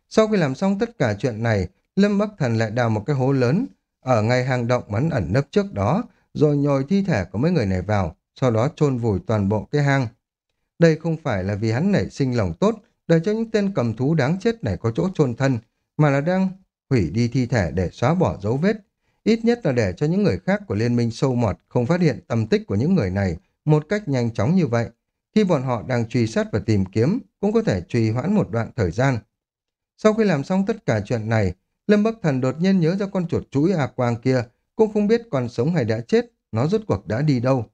A: Sau khi làm xong tất cả chuyện này, Lâm Bắc Thần lại đào một cái hố lớn, ở ngay hang động mắn ẩn nấp trước đó, rồi nhồi thi thể của mấy người này vào, sau đó chôn vùi toàn bộ cái hang. Đây không phải là vì hắn nảy sinh lòng tốt, để cho những tên cầm thú đáng chết này có chỗ chôn thân, mà là đang hủy đi thi thể để xóa bỏ dấu vết. Ít nhất là để cho những người khác của Liên minh sâu mọt không phát hiện tâm tích của những người này một cách nhanh chóng như vậy. Khi bọn họ đang truy sát và tìm kiếm, cũng có thể trì hoãn một đoạn thời gian. Sau khi làm xong tất cả chuyện này, Lâm Bắc Thần đột nhiên nhớ ra con chuột chuỗi A Quang kia, cũng không biết còn sống hay đã chết, nó rốt cuộc đã đi đâu.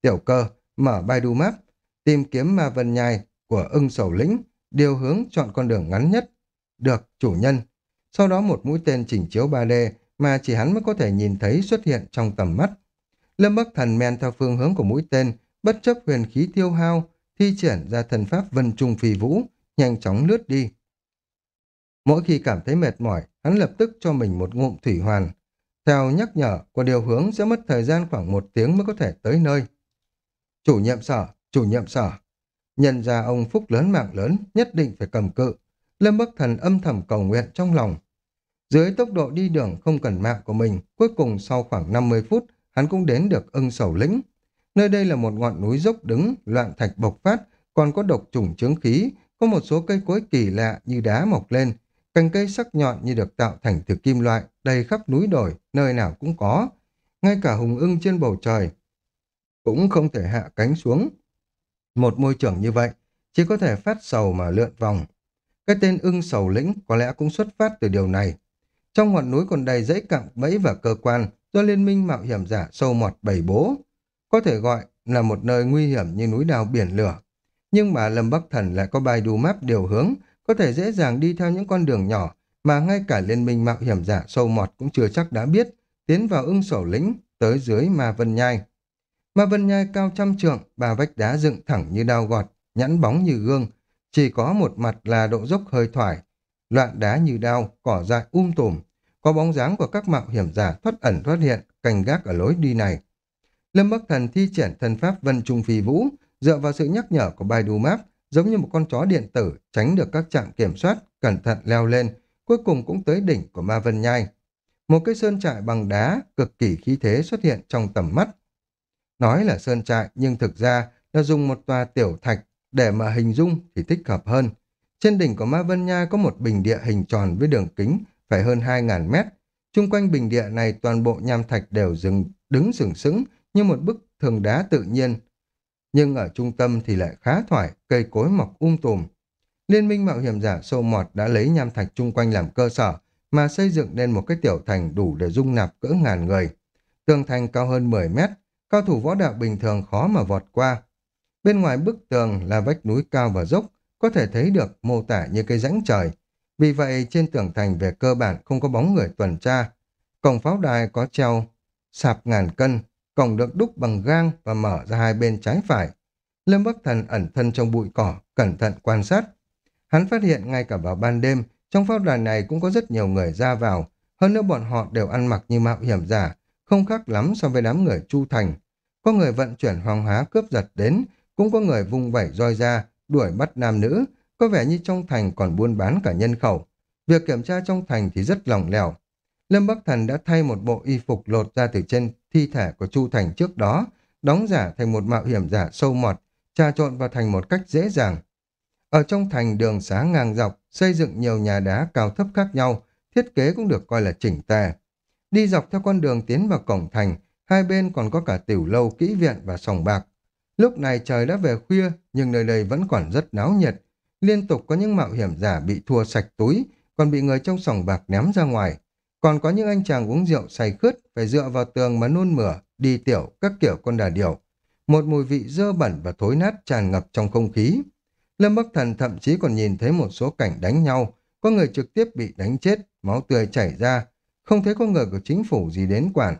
A: Tiểu cơ, mở Baidu Map, tìm kiếm ma vân nhai của ưng sầu lĩnh, điều hướng chọn con đường ngắn nhất. Được, chủ nhân. Sau đó một mũi tên chỉnh chiếu 3D mà chỉ hắn mới có thể nhìn thấy xuất hiện trong tầm mắt. Lâm Bắc Thần men theo phương hướng của mũi tên, bất chấp huyền khí tiêu hao, thi triển ra thần pháp vân trung phi vũ, nhanh chóng lướt đi. Mỗi khi cảm thấy mệt mỏi, hắn lập tức cho mình một ngụm thủy hoàn. Theo nhắc nhở của điều hướng sẽ mất thời gian khoảng một tiếng mới có thể tới nơi. Chủ nhiệm sở, chủ nhiệm sở. Nhận ra ông phúc lớn mạng lớn, nhất định phải cầm cự. Lâm Bắc Thần âm thầm cầu nguyện trong lòng. Dưới tốc độ đi đường không cần mạng của mình, cuối cùng sau khoảng 50 phút, hắn cũng đến được ưng sầu lĩnh. Nơi đây là một ngọn núi dốc đứng, loạn thạch bộc phát, còn có độc trùng trướng khí, có một số cây cối kỳ lạ như đá mọc lên, cành cây sắc nhọn như được tạo thành từ kim loại, đầy khắp núi đồi, nơi nào cũng có. Ngay cả hùng ưng trên bầu trời cũng không thể hạ cánh xuống. Một môi trường như vậy, chỉ có thể phát sầu mà lượn vòng. Cái tên ưng sầu lĩnh có lẽ cũng xuất phát từ điều này. Trong ngọn núi còn đầy dãy cạm bẫy và cơ quan do liên minh mạo hiểm giả sâu mọt bầy bố. Có thể gọi là một nơi nguy hiểm như núi đào biển lửa. Nhưng mà Lâm Bắc Thần lại có bài đu map điều hướng, có thể dễ dàng đi theo những con đường nhỏ mà ngay cả liên minh mạo hiểm giả sâu mọt cũng chưa chắc đã biết, tiến vào ưng sổ lĩnh tới dưới Ma Vân Nhai. Ma Vân Nhai cao trăm trượng, ba vách đá dựng thẳng như đao gọt, nhẵn bóng như gương, chỉ có một mặt là độ dốc hơi thoải, loạn đá như đao, cỏ dại um tùm, có bóng dáng của các mạo hiểm giả thoát ẩn thoát hiện, canh gác ở lối đi này. Lâm Bắc Thần thi triển thần pháp Vân Trung Phi Vũ, dựa vào sự nhắc nhở của Baidu Map, giống như một con chó điện tử, tránh được các trạm kiểm soát, cẩn thận leo lên, cuối cùng cũng tới đỉnh của Ma Vân Nhai. Một cái sơn trại bằng đá cực kỳ khí thế xuất hiện trong tầm mắt. Nói là sơn trại nhưng thực ra là dùng một tòa tiểu thạch để mà hình dung thì thích hợp hơn. Trên đỉnh của Ma Vân Nhai có một bình địa hình tròn với đường kính phải hơn 2.000 mét. Trung quanh bình địa này toàn bộ nham thạch đều dừng, đứng sừng sững như một bức tường đá tự nhiên. Nhưng ở trung tâm thì lại khá thoải, cây cối mọc um tùm. Liên minh mạo hiểm giả sâu mọt đã lấy nham thạch chung quanh làm cơ sở, mà xây dựng nên một cái tiểu thành đủ để dung nạp cỡ ngàn người. Tường thành cao hơn 10 mét, cao thủ võ đạo bình thường khó mà vọt qua. Bên ngoài bức tường là vách núi cao và dốc, có thể thấy được mô tả như cây rãnh trời. Vì vậy trên tường thành về cơ bản không có bóng người tuần tra. Cổng pháo đài có treo sạp ngàn cân, cổng được đúc bằng gang và mở ra hai bên trái phải. Lâm Bắc Thần ẩn thân trong bụi cỏ, cẩn thận quan sát. Hắn phát hiện ngay cả vào ban đêm, trong pháo đài này cũng có rất nhiều người ra vào, hơn nữa bọn họ đều ăn mặc như mạo hiểm giả, không khác lắm so với đám người Chu Thành. Có người vận chuyển hoàng hóa cướp giật đến, cũng có người vung vẩy roi ra, đuổi bắt nam nữ, có vẻ như trong thành còn buôn bán cả nhân khẩu. Việc kiểm tra trong thành thì rất lỏng lẻo. Lâm Bắc Thần đã thay một bộ y phục lột ra từ trên thi thể của Chu Thành trước đó, đóng giả thành một mạo hiểm giả sâu mọt, trà trộn vào thành một cách dễ dàng. Ở trong thành đường xá ngang dọc, xây dựng nhiều nhà đá cao thấp khác nhau, thiết kế cũng được coi là chỉnh tề. Đi dọc theo con đường tiến vào cổng thành, hai bên còn có cả tiểu lâu kỹ viện và sòng bạc. Lúc này trời đã về khuya, nhưng nơi đây vẫn còn rất náo nhiệt. Liên tục có những mạo hiểm giả bị thua sạch túi, còn bị người trong sòng bạc ném ra ngoài. Còn có những anh chàng uống rượu say khướt, phải dựa vào tường mà nôn mửa, đi tiểu, các kiểu con đà điểu. Một mùi vị dơ bẩn và thối nát tràn ngập trong không khí. Lâm Bắc Thần thậm chí còn nhìn thấy một số cảnh đánh nhau, có người trực tiếp bị đánh chết, máu tươi chảy ra, không thấy có người của chính phủ gì đến quản.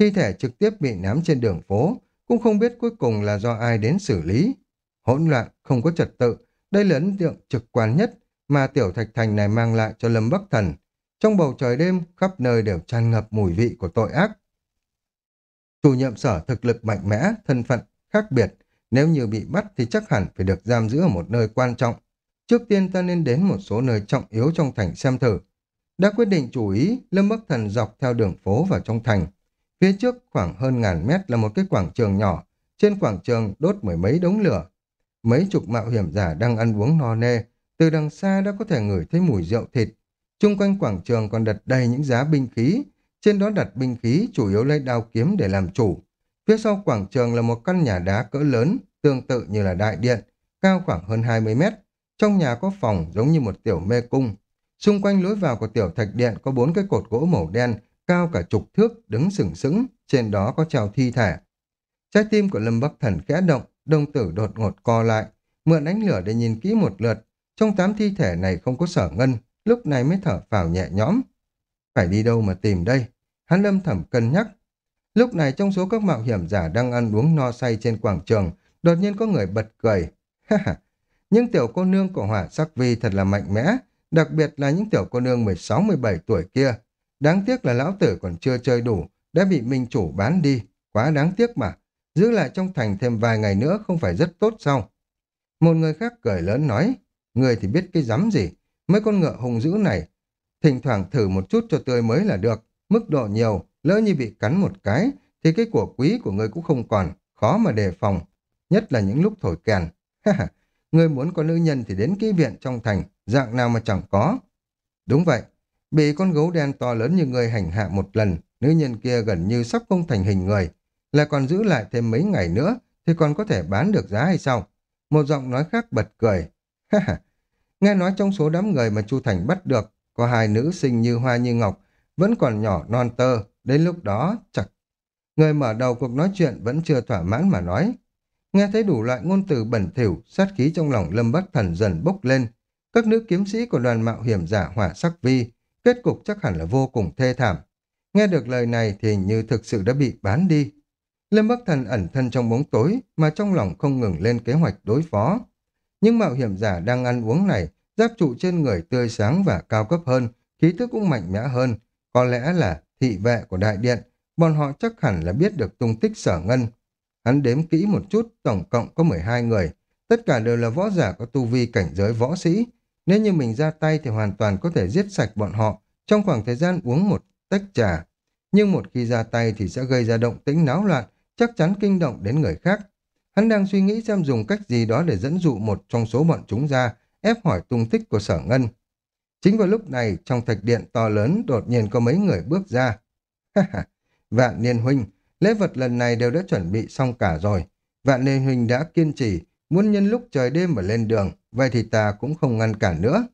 A: Thi thể trực tiếp bị ném trên đường phố, cũng không biết cuối cùng là do ai đến xử lý. Hỗn loạn, không có trật tự, đây là ấn tượng trực quan nhất mà tiểu thạch thành này mang lại cho Lâm Bắc Thần. Trong bầu trời đêm, khắp nơi đều tràn ngập mùi vị của tội ác. Chủ nhiệm sở thực lực mạnh mẽ, thân phận khác biệt, nếu như bị bắt thì chắc hẳn phải được giam giữ ở một nơi quan trọng. Trước tiên ta nên đến một số nơi trọng yếu trong thành xem thử. Đã quyết định chủ ý, Lâm Bắc Thần dọc theo đường phố vào trong thành. Phía trước khoảng hơn ngàn mét là một cái quảng trường nhỏ. Trên quảng trường đốt mười mấy đống lửa. Mấy chục mạo hiểm giả đang ăn uống no nê. Từ đằng xa đã có thể ngửi thấy mùi rượu thịt. Trung quanh quảng trường còn đặt đầy những giá binh khí. Trên đó đặt binh khí chủ yếu lấy đao kiếm để làm chủ. Phía sau quảng trường là một căn nhà đá cỡ lớn, tương tự như là đại điện, cao khoảng hơn 20 mét. Trong nhà có phòng giống như một tiểu mê cung. Xung quanh lối vào của tiểu thạch điện có bốn cái cột gỗ màu đen, cao cả chục thước, đứng sừng sững, trên đó có treo thi thể. Trái tim của Lâm Bắc Thần khẽ động, Đông tử đột ngột co lại, mượn ánh lửa để nhìn kỹ một lượt. Trong tám thi thể này không có sở ngân, lúc này mới thở phào nhẹ nhõm. Phải đi đâu mà tìm đây? Hắn lâm thẩm cân nhắc. Lúc này trong số các mạo hiểm giả đang ăn uống no say trên quảng trường, đột nhiên có người bật cười. những tiểu cô nương của hỏa sắc vi thật là mạnh mẽ, đặc biệt là những tiểu cô nương 16-17 tuổi kia. Đáng tiếc là lão tử còn chưa chơi đủ, đã bị minh chủ bán đi. Quá đáng tiếc mà. Giữ lại trong thành thêm vài ngày nữa không phải rất tốt sao? Một người khác cười lớn nói, người thì biết cái rắm gì, mấy con ngựa hùng dữ này. Thỉnh thoảng thử một chút cho tươi mới là được, mức độ nhiều, lỡ như bị cắn một cái, thì cái của quý của người cũng không còn, khó mà đề phòng, nhất là những lúc thổi kèn. người muốn có nữ nhân thì đến kỹ viện trong thành, dạng nào mà chẳng có. Đúng vậy, bị con gấu đen to lớn như người hành hạ một lần, nữ nhân kia gần như sắp không thành hình người. là còn giữ lại thêm mấy ngày nữa thì còn có thể bán được giá hay sao? Một giọng nói khác bật cười. Ha ha, nghe nói trong số đám người mà Chu Thành bắt được có hai nữ sinh như hoa như ngọc, vẫn còn nhỏ non tơ, đến lúc đó chặt. Người mở đầu cuộc nói chuyện vẫn chưa thỏa mãn mà nói. Nghe thấy đủ loại ngôn từ bẩn thỉu, sát khí trong lòng Lâm Bắc Thần dần bốc lên. Các nữ kiếm sĩ của đoàn mạo hiểm giả hỏa sắc vi, kết cục chắc hẳn là vô cùng thê thảm. Nghe được lời này thì như thực sự đã bị bán đi. Lâm Bắc Thần ẩn thân trong bóng tối mà trong lòng không ngừng lên kế hoạch đối phó. Nhưng mạo hiểm giả đang ăn uống này, giáp trụ trên người tươi sáng và cao cấp hơn, khí thức cũng mạnh mẽ hơn. Có lẽ là thị vệ của đại điện, bọn họ chắc hẳn là biết được tung tích sở ngân. Hắn đếm kỹ một chút, tổng cộng có 12 người. Tất cả đều là võ giả có tu vi cảnh giới võ sĩ. Nếu như mình ra tay thì hoàn toàn có thể giết sạch bọn họ trong khoảng thời gian uống một tách trà. Nhưng một khi ra tay thì sẽ gây ra động tĩnh náo loạn, chắc chắn kinh động đến người khác. Hắn đang suy nghĩ xem dùng cách gì đó để dẫn dụ một trong số bọn chúng ra, ép hỏi tung tích của sở ngân. Chính vào lúc này, trong thạch điện to lớn đột nhiên có mấy người bước ra. <laughs> Vạn Niên Huynh, lễ vật lần này đều đã chuẩn bị xong cả rồi. Vạn Niên Huynh đã kiên trì, muốn nhân lúc trời đêm mà lên đường, vậy thì ta cũng không ngăn cản nữa.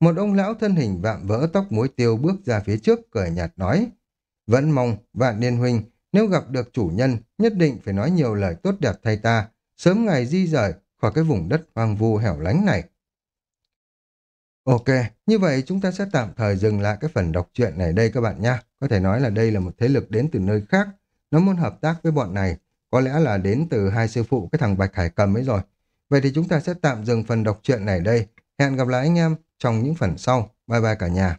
A: Một ông lão thân hình vạm vỡ tóc muối tiêu bước ra phía trước, cười nhạt nói. Vẫn mong, Vạn Niên Huynh, nếu gặp được chủ nhân, nhất định phải nói nhiều lời tốt đẹp thay ta, sớm ngày di rời khỏi cái vùng đất hoang vu hẻo lánh này. Ok, như vậy chúng ta sẽ tạm thời dừng lại cái phần đọc truyện này đây các bạn nha. Có thể nói là đây là một thế lực đến từ nơi khác. Nó muốn hợp tác với bọn này. Có lẽ là đến từ hai sư phụ cái thằng Bạch Hải Cầm ấy rồi. Vậy thì chúng ta sẽ tạm dừng phần đọc truyện này đây. Hẹn gặp lại anh em trong những phần sau. Bye bye cả nhà.